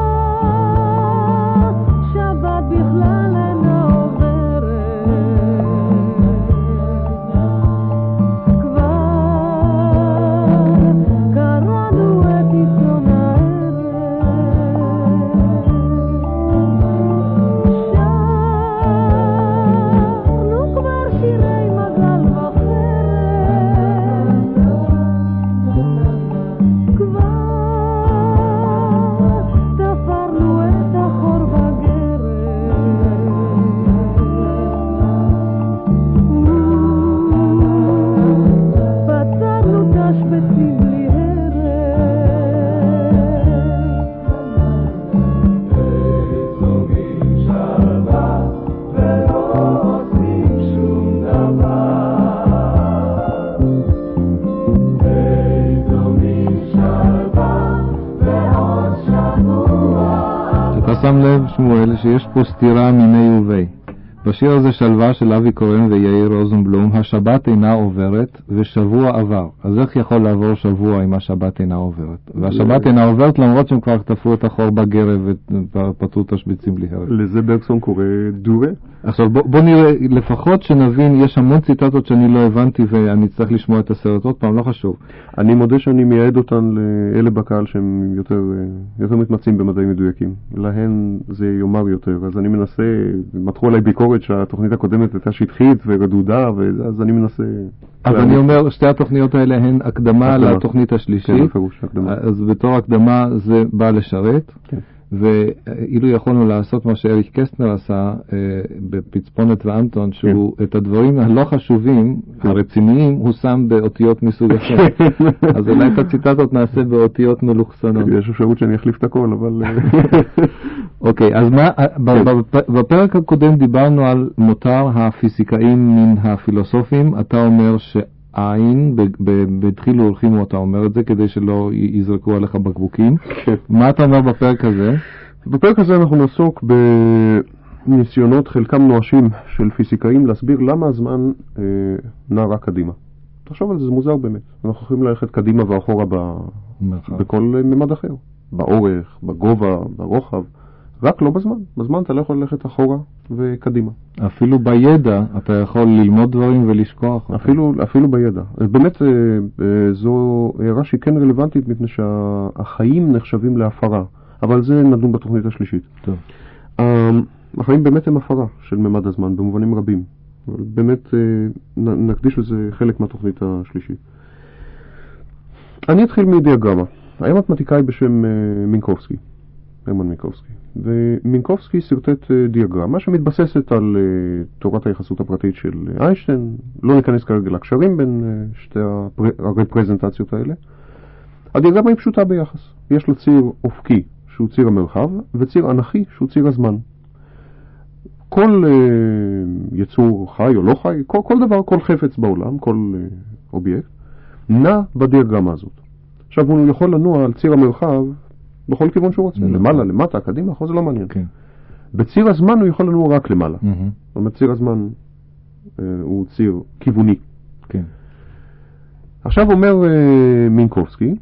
A: סתירה מיני ובי. בשיר הזה שלווה של אבי כהן ויאיר רוזנבלום, השבת אינה עוברת ושבוע עבר. אז איך יכול לעבור שבוע אם השבת אינה עוברת? והשבת אינה עוברת למרות שהם כבר חטפו את החור בגרב ופתרו את השביצים בלי הרב.
B: לזה ברקסון קורא דורה.
A: עכשיו בוא, בוא נראה, לפחות שנבין, יש המון ציטטות שאני לא הבנתי ואני צריך לשמוע את הסרט עוד פעם, לא חשוב.
B: אני מודה שאני מייעד אותן לאלה בקהל שהם יותר, יותר מתמצאים במדעים מדויקים. להם זה יאמר יותר, אז אני מנסה, מתחו עליי ביקורת שהתוכנית הקודמת הייתה שטחית ורדודה, אז אני מנסה...
A: אז אני אומר, שתי התוכניות האלה הן הקדמה. לתוכנית השלישית.
B: כן.
A: אז בתור הקדמה זה בא לשרת.
B: כן.
A: ואילו יכולנו לעשות מה שאריק קסטנר עשה אה, בפצפונת ואנטון, שהוא את הדברים הלא חשובים, הרציניים, הוא שם באותיות מסוג אחר. *laughs* אז אולי את הציטטות נעשה באותיות מלוכסנות.
B: יש אפשרות שאני אחליף את הכל, אבל... *laughs* אה,
A: אוקיי, אז מה, ב- ב- בפרק הקודם דיברנו על מותר הפיזיקאים מן הפילוסופים, אתה אומר שעין, בדחילו הולכימו אתה אומר את זה, כדי שלא יזרקו עליך בקבוקים.
B: כן.
A: מה אתה אומר בפרק הזה?
B: בפרק הזה אנחנו נעסוק בניסיונות, חלקם נואשים, של פיזיקאים להסביר למה הזמן אה, נע רק קדימה. תחשוב על זה, זה מוזר באמת. אנחנו יכולים ללכת קדימה ואחורה ב... בכל אה, ממד אחר. באורך, בגובה, ברוחב. רק לא בזמן. בזמן אתה לא יכול ללכת אחורה וקדימה.
A: אפילו בידע אתה יכול ללמוד דברים ולשכוח.
B: אפילו, אפילו בידע. באמת אה, אה, זו הערה שהיא כן רלוונטית מפני שהחיים נחשבים להפרה. אבל זה נדון בתוכנית השלישית.
A: טוב.
B: אה, החיים באמת הם הפרה של ממד הזמן במובנים רבים. באמת אה, נקדיש לזה חלק מהתוכנית השלישית. אני אתחיל מדיאגרמה. היה מתמטיקאי בשם מינקובסקי, הרמן מינקובסקי. ומינקובסקי שרטט אה, דיאגרמה שמתבססת על אה, תורת היחסות הפרטית של אה, איינשטיין. לא ניכנס כרגע לקשרים בין שתי הרפרזנטציות האלה. הדיאגרמה היא פשוטה ביחס. יש לה ציר אופקי שהוא ציר המרחב, וציר אנכי שהוא ציר הזמן. כל יצור חי או לא חי, כל, כל דבר, כל חפץ בעולם, כל אובייקט, נע בדיאגרמה הזאת. עכשיו הוא יכול לנוע על ציר המרחב בכל כיוון שהוא רוצה,
A: נכון.
B: למעלה, למטה, קדימה, אחרי זה לא מעניין.
A: כן.
B: בציר הזמן הוא יכול לנוע רק למעלה.
A: מהמם.
B: זאת אומרת, ציר הזמן אה, הוא ציר כיווני.
A: כן.
B: עכשיו אומר אה, מינקובסקי,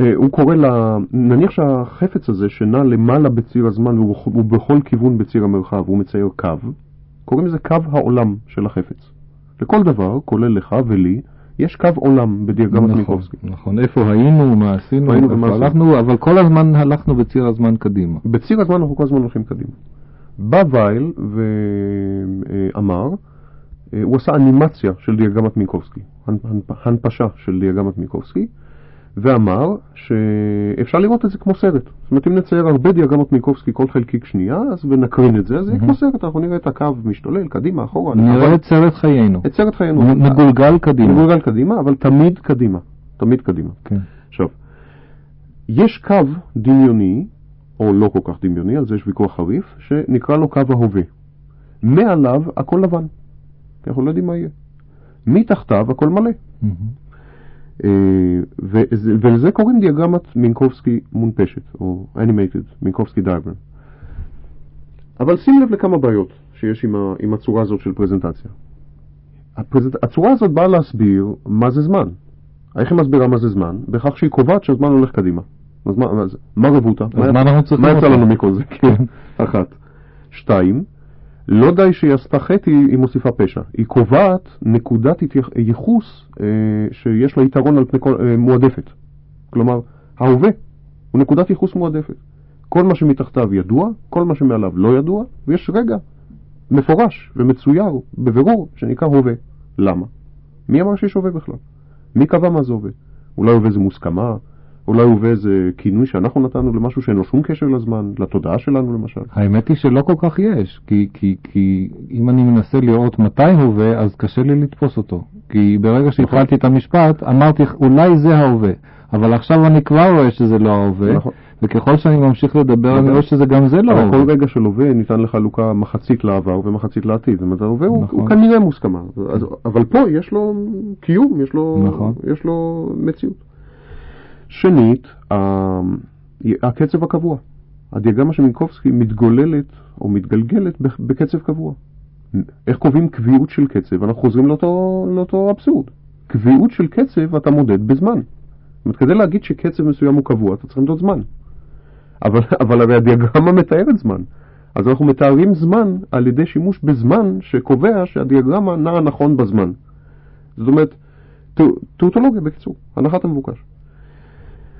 B: אה, הוא קורא לה, נניח שהחפץ הזה שנע למעלה בציר הזמן והוא הוא בכל כיוון בציר המרחב, הוא מצייר קו, קוראים לזה קו העולם של החפץ. לכל דבר, כולל לך ולי, יש קו עולם בדיאגרמת
A: נכון,
B: מינקובסקי.
A: נכון, איפה היינו, מה עשינו,
B: היינו ומה.
A: הלכנו, אבל כל הזמן הלכנו בציר הזמן קדימה.
B: בציר הזמן אנחנו כל הזמן הולכים קדימה. בא וייל ואמר, אה, הוא עשה אנימציה של דיאגרמת מינקובסקי, הנ- הנ- הנפשה של דיאגרמת מינקובסקי, ואמר שאפשר לראות את זה כמו סרט. זאת אומרת, אם נצייר הרבה דיאגרמות מינקובסקי כל חלקיק שנייה, אז ונקרין את זה, אז זה יהיה כמו סרט, אנחנו נראה את הקו משתולל קדימה, אחורה,
A: נראה את סרט חיינו.
B: את סרט חיינו.
A: מ- מגולגל קדימה.
B: מגולגל קדימה, אבל תמיד קדימה. תמיד קדימה.
A: כן.
B: עכשיו, יש קו דמיוני, או לא כל כך דמיוני, על זה יש ויכוח חריף, שנקרא לו קו ההווה. מעליו הכל לבן, כי אנחנו לא יודעים מה יהיה. מתחתיו הכל מלא. אה, ולזה קוראים דיאגרמת מינקובסקי מונפשת, או animated, מינקובסקי diagram. אבל שים לב לכמה בעיות שיש עם, ה, עם הצורה הזאת של פרזנטציה. הפרזנט... הצורה הזאת באה להסביר מה זה זמן. איך היא מסבירה מה זה זמן? בכך שהיא קובעת שהזמן הולך קדימה. אז מה, מה, רבותא?
A: מה
B: מה יצא? לנו מכל זה? כן. אחת. שתיים, לא די שהיא עשתה חטא, היא, מוסיפה פשע. היא קובעת נקודת ייחוס אה, שיש לה יתרון על פני כל, אה, מועדפת. כלומר, ההווה הוא נקודת ייחוס מועדפת. כל מה שמתחתיו ידוע, כל מה שמעליו לא ידוע, ויש רגע מפורש ומצויר בבירור שנקרא הווה. למה? מי אמר שיש הווה בכלל? מי קבע מה זה הווה? אולי הווה זה מוסכמה? אולי הווה זה כינוי שאנחנו נתנו למשהו שאין לו שום קשר לזמן, לתודעה שלנו למשל?
A: האמת היא שלא כל כך יש, כי, כי, כי אם אני מנסה לראות מתי הווה, אז קשה לי לתפוס אותו. כי ברגע שהתחלתי את המשפט, אמרתי, אולי זה ההווה, אבל עכשיו אני כבר רואה שזה לא ההווה,
B: נכון.
A: וככל שאני ממשיך לדבר, אני
B: נכון.
A: רואה שזה גם זה לא ההווה.
B: כל רגע של הווה ניתן לחלוקה מחצית לעבר ומחצית לעתיד. זאת אומרת, ההווה הוא,
A: נכון.
B: הוא כנראה מוסכמה. אז, אבל פה יש לו קיום, יש לו,
A: נכון.
B: יש לו מציאות. שנית, הקצב הקבוע. הדיאגרמה של מינקובסקי מתגוללת או מתגלגלת בקצב קבוע. איך קובעים קביעות של קצב? אנחנו חוזרים לאותו, לאותו אבסורד. קביעות של קצב אתה מודד בזמן. זאת אומרת, כדי להגיד שקצב מסוים הוא קבוע, אתה צריך למדוד זמן. אבל, אבל הדיאגרמה מתארת זמן. אז אנחנו מתארים זמן על ידי שימוש בזמן שקובע שהדיאגרמה נעה נכון בזמן. זאת אומרת, טו- טאוטולוגיה בקיצור, הנחת המבוקש.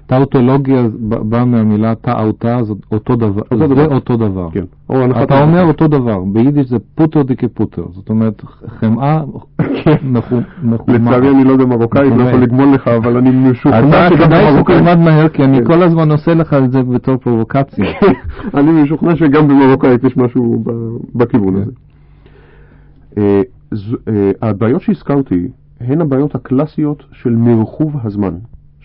A: טאוטולוגיה באה מהמילה טאוטה, זה אותו דבר.
B: אותו
A: זה
B: דבר.
A: אותו דבר.
B: כן. או
A: אתה. אומר אותו דבר, ביידיש זה פוטר דיקה פוטר, זאת אומרת חמאה מחו- מחומה.
B: לצערי אני לא יודע מרוקאית, לא יכול לגמול לך, אבל אני משוכנע שגם
A: כדאי
B: במרוקאית...
A: שתלמד מהר, כי אני
B: כן.
A: כל הזמן עושה לך את זה בתור פרובוקציה. *laughs*
B: אני משוכנע שגם במרוקאית יש משהו בכיוון
A: כן.
B: הזה. אה, אה, הבעיות שהזכרתי הן הבעיות הקלאסיות של מרחוב הזמן,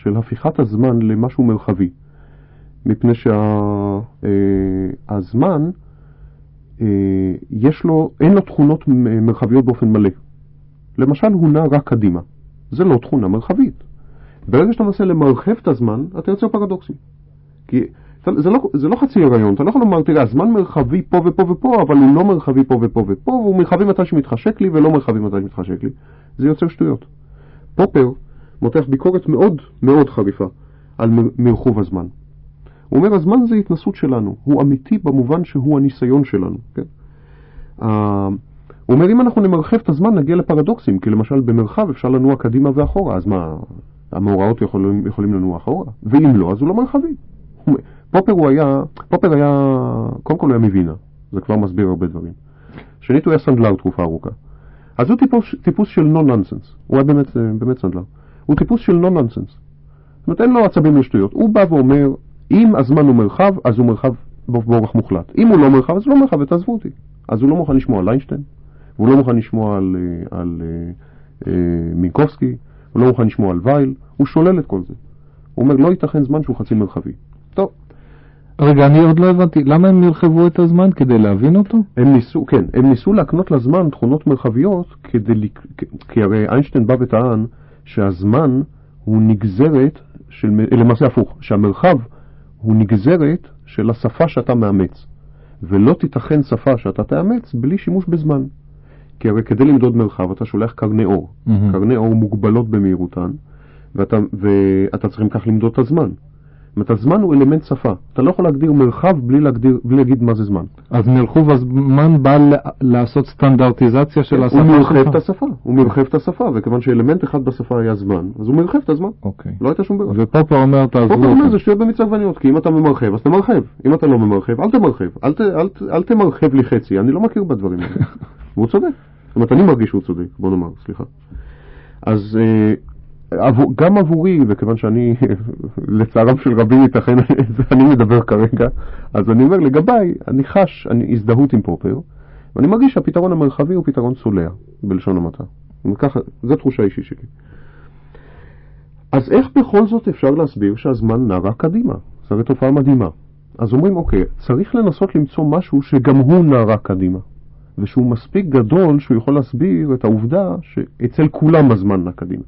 B: של הפיכת הזמן למשהו מרחבי. מפני שהזמן, יש לו, אין לו תכונות מרחביות באופן מלא. למשל, הוא נע רק קדימה. זה לא תכונה מרחבית. ברגע שאתה מנסה למרחב את הזמן, אתה יוצר פרדוקסים. כי זה לא, זה לא חצי הריון, אתה לא יכול לומר, תראה, הזמן מרחבי פה ופה ופה, אבל הוא לא מרחבי פה ופה ופה, והוא מרחבי מתי שמתחשק לי ולא מרחבי מתי שמתחשק לי. זה יוצר שטויות. פופר מותח ביקורת מאוד מאוד חריפה על מר- מרחוב הזמן. הוא אומר, הזמן זה התנסות שלנו, הוא אמיתי במובן שהוא הניסיון שלנו. כן? אה, הוא אומר, אם אנחנו נמרחב את הזמן, נגיע לפרדוקסים, כי למשל במרחב אפשר לנוע קדימה ואחורה, אז מה, המאורעות יכולים, יכולים לנוע אחורה? ואם לא, אז הוא לא מרחבי. פופר הוא היה, פופר היה, קודם כל הוא היה מווינה, זה כבר מסביר הרבה דברים. שנית, הוא היה סנדלר תקופה ארוכה. אז הוא טיפוס, טיפוס של no nonsense, הוא היה באמת, באמת סנדלר. הוא טיפוס של no nonsense. זאת אומרת, אין לו עצבים לשטויות. הוא בא ואומר, אם הזמן הוא מרחב, אז הוא מרחב באורח מוחלט. אם הוא לא מרחב, אז הוא לא מרחב, ותעזבו אותי. אז הוא לא מוכן לשמוע על ליינשטיין, והוא לא מוכן לשמוע על, אה, על אה, אה, מינקובסקי, הוא לא מוכן לשמוע על וייל, הוא שולל את כל זה. הוא אומר, לא ייתכן זמן שהוא חצי מרחבי. טוב,
A: רגע, אני עוד לא הבנתי, למה הם נרחבו את הזמן? כדי להבין אותו?
B: הם ניסו, כן, הם ניסו להקנות לזמן תכונות מרחביות כדי, כי הרי איינשטיין בא וטען שהזמן הוא נגזרת של, למעשה הפוך, שהמרחב הוא נגזרת של השפה שאתה מאמץ, ולא תיתכן שפה שאתה תאמץ בלי שימוש בזמן. כי הרי כדי למדוד מרחב אתה שולח קרני אור,
A: מהמם.
B: קרני אור מוגבלות במהירותן, ואתה, ואתה צריכים כך למדוד את הזמן. זאת אומרת, הזמן הוא אלמנט שפה. אתה לא יכול להגדיר מרחב בלי, להגדיר, בלי להגיד מה זה זמן.
A: אז מרחוב הזמן בא לעשות סטנדרטיזציה של השפה
B: הוא מרחב? את השפה, הוא מרחב את השפה, וכיוון שאלמנט אחד בשפה היה זמן, אז הוא מרחב את הזמן.
A: אוקיי.
B: לא הייתה שום בעיה.
A: ופופר אומר, תעזבו
B: אתה אומר. זה שטויות במיץ עגבניות, כי אם אתה ממרחב אז תמרחב, אם אתה לא ממרחב אל תמרחב, אל, ת, אל, ת, אל תמרחב לי חצי, אני לא מכיר בדברים האלה. *laughs* והוא צודק, זאת אומרת אני מרגיש שהוא צודק, בוא נאמר, סליחה. אז אה, גם עבורי, וכיוון שאני לצערם של רבים ייתכן, אני מדבר כרגע, אז אני אומר לגביי, אני חש אני, הזדהות עם פופר, ואני מרגיש שהפתרון המרחבי הוא פתרון צולע, בלשון המעטה. זו תחושה אישית שלי. אז איך בכל זאת אפשר להסביר שהזמן נע רק קדימה? זו הרי תופעה מדהימה. אז אומרים, אוקיי, צריך לנסות למצוא משהו שגם הוא נע רק קדימה. ושהוא מספיק גדול שהוא יכול להסביר את העובדה שאצל כולם הזמן נע קדימה.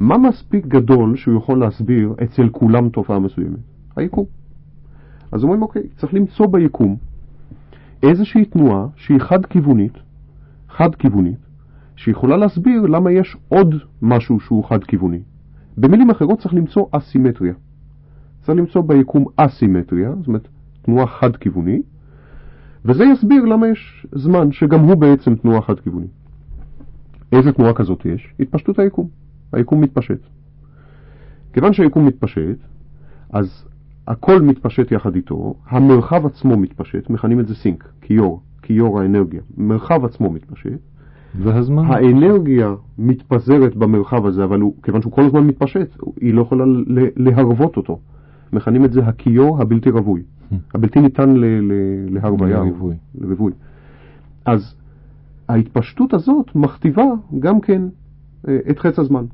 B: מה מספיק גדול שהוא יכול להסביר אצל כולם תופעה מסוימת? היקום. אז אומרים, אוקיי, צריך למצוא ביקום איזושהי תנועה שהיא חד-כיוונית, חד-כיוונית, שיכולה להסביר למה יש עוד משהו שהוא חד-כיווני. במילים אחרות צריך למצוא אסימטריה. צריך למצוא ביקום אסימטריה, זאת אומרת תנועה חד-כיוונית, וזה יסביר למה יש זמן שגם הוא בעצם תנועה חד-כיוונית. איזה תנועה כזאת יש? התפשטות היקום. היקום מתפשט. כיוון שהיקום מתפשט, אז הכל מתפשט יחד איתו, המרחב עצמו מתפשט, מכנים את זה סינק, כיור, כיור האנרגיה. מרחב עצמו מתפשט,
A: והזמן?
B: האנרגיה מתפזרת במרחב הזה, אבל הוא, כיוון שהוא כל הזמן מתפשט, היא לא יכולה להרוות אותו. מכנים את זה הכיור הבלתי רווי. הבלתי ניתן להרוויה.
A: לריבוי.
B: אז ההתפשטות הזאת מכתיבה גם כן אה, את חץ הזמן.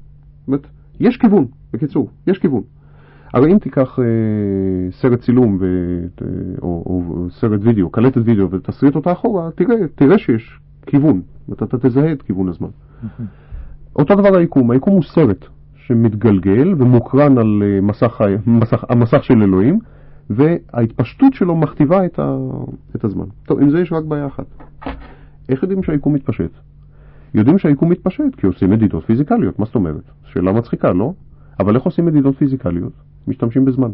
B: זאת יש כיוון, בקיצור, יש כיוון. הרי אם תיקח אה, סרט צילום ו, אה, או, או סרט וידאו, קלטת וידאו ותסריט אותה אחורה, תראה, תראה שיש כיוון, אתה תזהה את כיוון הזמן. אותו דבר היקום, היקום הוא סרט שמתגלגל ומוקרן על אה, מסך, מסך, המסך של אלוהים, וההתפשטות שלו מכתיבה את, ה... את הזמן. טוב, עם זה יש רק בעיה אחת. איך יודעים שהיקום מתפשט? יודעים שהיקום מתפשט כי עושים מדידות פיזיקליות, מה זאת אומרת? שאלה מצחיקה, לא? אבל איך עושים מדידות פיזיקליות? משתמשים בזמן.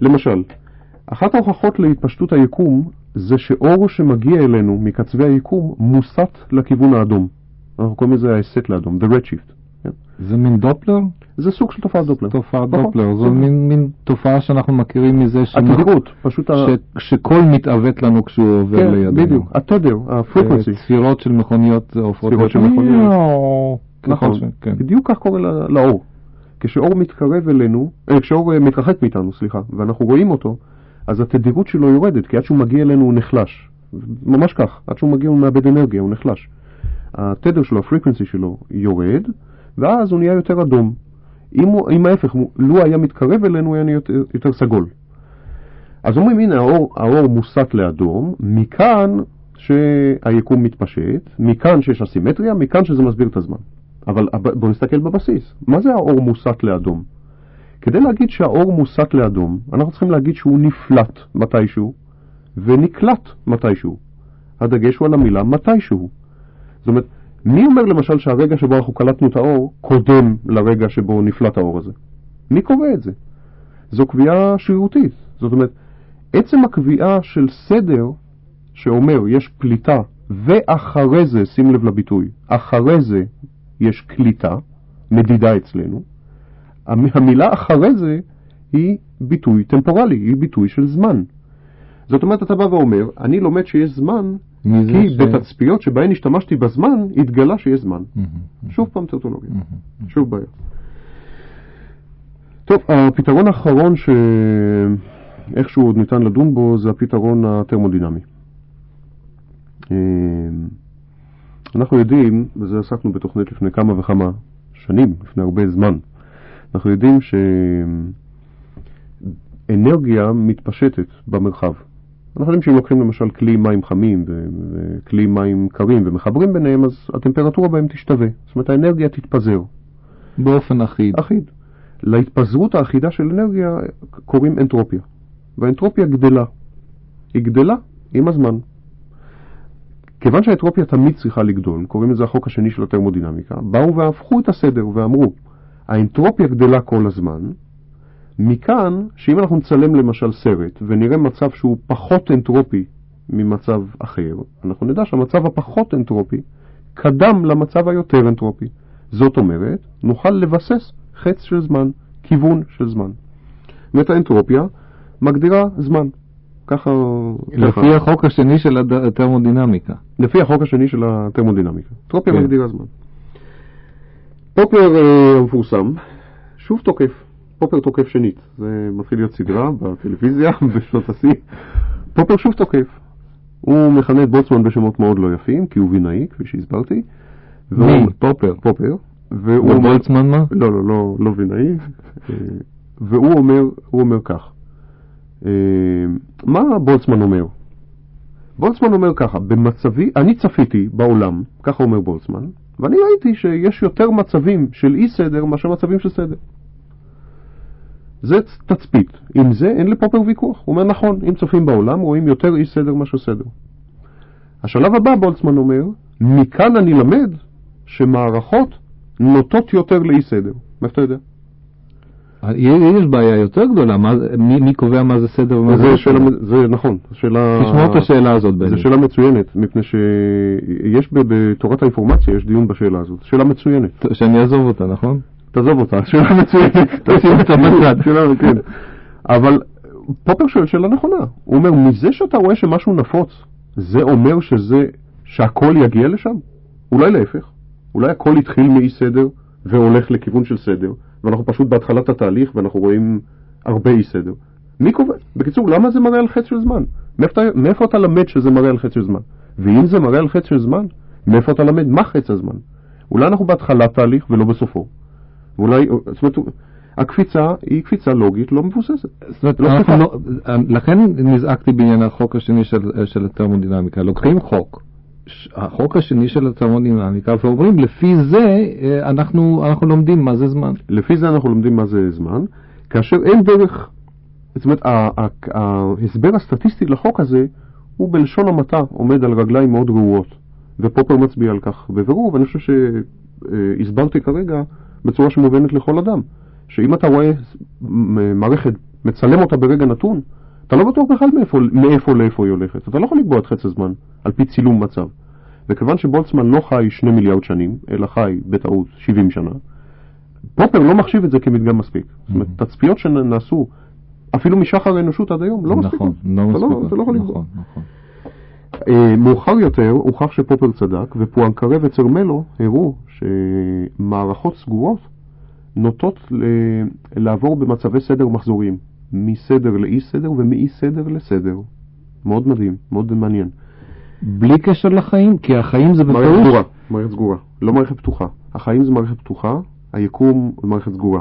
B: למשל, אחת ההוכחות להתפשטות היקום זה שאור שמגיע אלינו מקצווי היקום מוסט לכיוון האדום. אנחנו קוראים לזה ההסט לאדום, the redshift. כן?
A: זה מין דופלר?
B: זה סוג של תופעת דופלר.
A: תופעת
B: נכון.
A: דופלר. זו
B: כן.
A: מין, מין תופעה שאנחנו מכירים מזה ש...
B: התדירות, פשוט ה...
A: ש... שהקול מתעוות לנו כשהוא עובר
B: כן,
A: לידינו.
B: בדיוק, התדר, ה frequency.
A: אה, צפירות של מכוניות עוברות.
B: צפירות של מכוניות. נכון,
A: כן.
B: בדיוק כך קורה לאור. כשאור מתקרב אלינו, אה, כשאור אה, מתרחק מאיתנו, סליחה, ואנחנו רואים אותו, אז התדירות שלו יורדת, כי עד שהוא מגיע אלינו הוא נחלש. ממש כך, עד שהוא מגיע הוא מאבד אנרגיה, הוא נחלש. התדר שלו, ה frequency שלו, יורד, ואז הוא נהיה יותר אדום. אם, הוא, אם ההפך, לו היה מתקרב אלינו, היה יותר, יותר סגול. אז אומרים, הנה, האור, האור מוסט לאדום, מכאן שהיקום מתפשט, מכאן שיש אסימטריה, מכאן שזה מסביר את הזמן. אבל בואו נסתכל בבסיס. מה זה האור מוסט לאדום? כדי להגיד שהאור מוסט לאדום, אנחנו צריכים להגיד שהוא נפלט מתישהו ונקלט מתישהו. הדגש הוא על המילה מתישהו. זאת אומרת, מי אומר למשל שהרגע שבו אנחנו קלטנו את האור קודם לרגע שבו נפלט האור הזה? מי קובע את זה? זו קביעה שרירותית. זאת אומרת, עצם הקביעה של סדר שאומר יש פליטה ואחרי זה, שים לב לביטוי, אחרי זה יש קליטה, מדידה אצלנו, המ- המילה אחרי זה היא ביטוי טמפורלי, היא ביטוי של זמן. זאת אומרת, אתה בא ואומר, אני לומד שיש זמן, כי
A: ש-
B: בתצפיות שבהן השתמשתי בזמן, התגלה שיש זמן.
A: מהמם,
B: שוב פעם טרטולוגיה,
A: מהמם.
B: שוב בעיה. טוב, הפתרון האחרון שאיכשהו עוד ניתן לדון בו זה הפתרון הטרמודינמי. אה, אנחנו יודעים, וזה עסקנו בתוכנית לפני כמה וכמה שנים, לפני הרבה זמן, אנחנו יודעים שאנרגיה מתפשטת במרחב. אנחנו יודעים שאם לוקחים למשל כלי מים חמים וכלי מים קרים ומחברים ביניהם, אז הטמפרטורה בהם תשתווה. זאת אומרת, האנרגיה תתפזר.
A: באופן אחיד.
B: אחיד. להתפזרות האחידה של אנרגיה קוראים אנטרופיה. והאנטרופיה גדלה. היא גדלה עם הזמן. כיוון שהאנטרופיה תמיד צריכה לגדול, קוראים לזה החוק השני של הטרמודינמיקה, באו והפכו את הסדר ואמרו, האנטרופיה גדלה כל הזמן, מכאן שאם אנחנו נצלם למשל סרט ונראה מצב שהוא פחות אנטרופי ממצב אחר, אנחנו נדע שהמצב הפחות אנטרופי קדם למצב היותר אנטרופי. זאת אומרת, נוכל לבסס חץ של זמן, כיוון של זמן. האנטרופיה מגדירה זמן. ככה... ככה.
A: לפי החוק השני של הטרמודינמיקה.
B: לפי החוק השני של הטרמודינמיקה. טרופיה
A: כן.
B: מגדירה זמן. פופר אה, המפורסם, שוב תוקף. פופר תוקף שנית. זה מתחיל להיות סדרה בטלוויזיה *laughs* בשנות השיא. פופר שוב תוקף. הוא מכנה את בולצמן בשמות מאוד לא יפים, כי הוא וינאי, כפי שהסברתי.
A: מי? פופר.
B: פופר. והוא אומר...
A: ובולצמן מה?
B: לא, לא, לא, לא וינאי. אה, והוא אומר, הוא אומר כך. אה, מה בולצמן אומר? בולצמן אומר ככה, במצבי, אני צפיתי בעולם, ככה אומר בולצמן, ואני ראיתי שיש יותר מצבים של אי סדר מאשר מצבים של סדר. זה תצפית. עם זה אין לפופר ויכוח. הוא אומר נכון, אם צופים בעולם רואים יותר אי סדר מאשר סדר. השלב הבא, בולצמן אומר, מכאן אני למד שמערכות נוטות יותר לאי סדר. מאיפה אתה יודע?
A: יש בעיה יותר גדולה, מה מי מי קובע מה זה סדר ומה זה
B: זה
A: לא
B: שאלה? זה נכון, שאלה...
A: תשמעו את השאלה הזאת, בני.
B: זו שאלה מצוינת, מפני שיש בתורת האינפורמציה, יש דיון בשאלה הזאת. שאלה מצוינת.
A: שאני אעזוב אותה, נכון?
B: תעזוב אותה, שאלה מצוינת. *laughs*
A: תשים אותה בצד.
B: שאלה, כן. אבל פופר שואל שאלה נכונה. הוא אומר, מזה שאתה רואה שמשהו נפוץ, זה אומר שזה, שהכל יגיע לשם? אולי להפך. אולי הכל התחיל מאי סדר והולך לכיוון של סדר, ואנחנו פשוט בהתחלת התהליך ואנחנו רואים הרבה אי סדר. מי קובע? בקיצור, למה זה מראה על חץ של זמן? מאיפה מאיפה אתה למד שזה מראה על חץ של זמן? ואם זה מראה על חץ של זמן, מאיפה אתה למד מה חץ הזמן? אולי אנחנו בהתחלת תהליך ולא בסופו. ואולי, זאת אומרת, הקפיצה היא קפיצה לוגית לא מבוססת.
A: זאת אומרת,
B: לא.
A: לא, לכן נזעקתי בעניין החוק השני של, של הטרמודינמיקה. לוקחים חוק, החוק השני של הטרמודינמיקה, ואומרים לפי זה אה, אנחנו, אנחנו לומדים מה זה זמן.
B: לפי זה אנחנו לומדים מה זה זמן, כאשר אין דרך זאת אומרת, ההסבר הסטטיסטי לחוק הזה הוא בלשון המעטה עומד על רגליים מאוד רעועות, ופופר מצביע על כך בבירור, ואני חושב שהסברתי כרגע בצורה שמובנת לכל אדם, שאם אתה רואה מערכת, מצלם אותה ברגע נתון, אתה לא בטוח בכלל מאיפה, מאיפה לאיפה היא הולכת. אתה לא יכול לקבוע את חץ הזמן על פי צילום מצב. וכיוון שבולצמן לא חי שני מיליארד שנים, אלא חי בטעות 70 שנה, פופר לא מחשיב את זה כמדגם מספיק. זאת אומרת, תצפיות שנעשו אפילו משחר האנושות עד היום, לא מספיק.
A: נכון, לא
B: אתה
A: מספיק.
B: לא, אתה לא יכול לקבוע.
A: נכון, נכון.
B: מאוחר יותר הוכח שפופר צדק, ופואנקרה וצרמלו הראו שמערכות סגורות נוטות לעבור במצבי סדר מחזוריים, מסדר לאי סדר ומאי סדר לסדר. מאוד מדהים, מאוד מעניין.
A: בלי קשר לחיים, כי החיים זה
B: מערכת
A: בפירוש...
B: סגורה, מערכת סגורה, לא מערכת פתוחה. החיים זה מערכת פתוחה, היקום זה מערכת סגורה.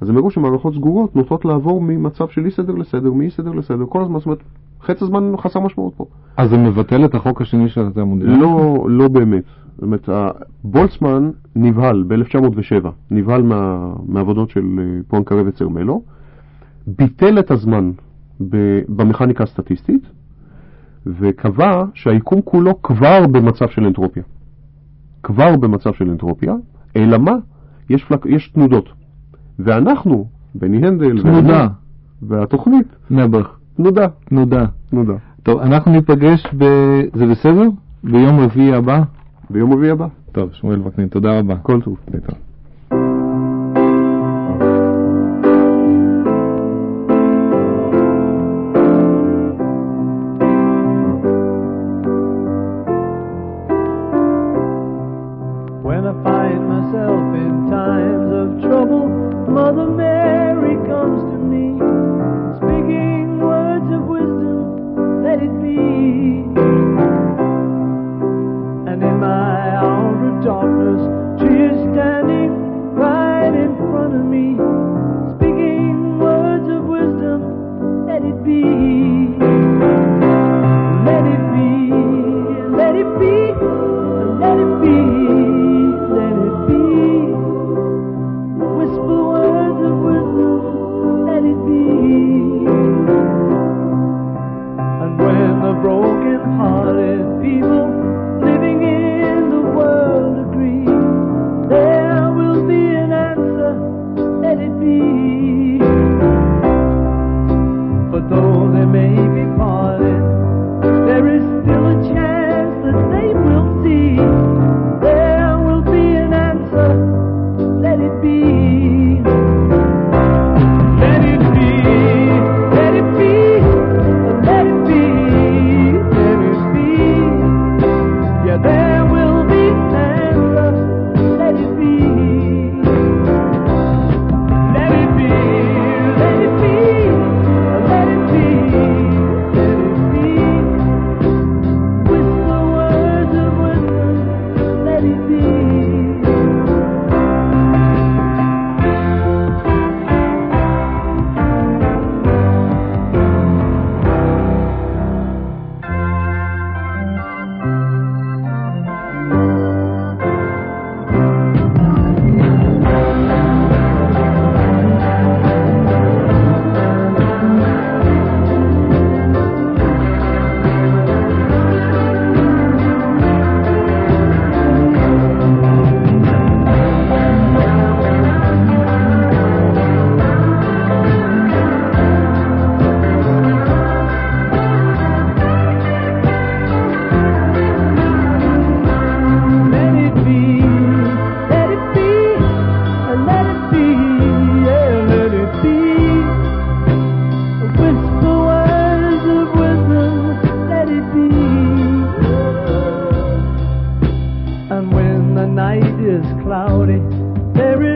B: אז הם הראו שמערכות סגורות נוטות לעבור ממצב של אי סדר לסדר, מאי סדר לסדר, כל הזמן, זאת אומרת, חצי הזמן חסר משמעות פה.
A: אז זה מבטל את החוק השני של התלמודיה?
B: לא, לא באמת. זאת אומרת, בולצמן נבהל ב-1907, נבהל מה, מהעבודות של אה, פואנקרה וצרמלו, ביטל את הזמן ב- במכניקה הסטטיסטית, וקבע שהיקום כולו כבר במצב של אנטרופיה. כבר במצב של אנטרופיה, אלא מה? יש, פלק, יש תנודות. ואנחנו, בני הנדל,
A: תנודה.
B: והתוכנית,
A: נעבך,
B: תנודה,
A: תנודה.
B: תנודה.
A: טוב, אנחנו ניפגש ב... זה בסדר? ביום רביעי הבא?
B: ביום רביעי הבא.
A: טוב, שמואל וקנין, תודה רבה.
B: כל טוב.
C: Is cloudy, there is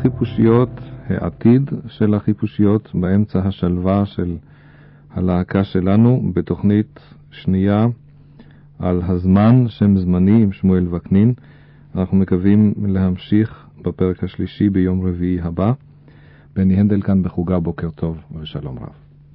A: החיפושיות, העתיד של החיפושיות, באמצע השלווה של הלהקה שלנו, בתוכנית שנייה על הזמן, שם זמני עם שמואל וקנין. אנחנו מקווים להמשיך בפרק השלישי ביום רביעי הבא. בני הנדל כאן בחוגה, בוקר טוב ושלום רב.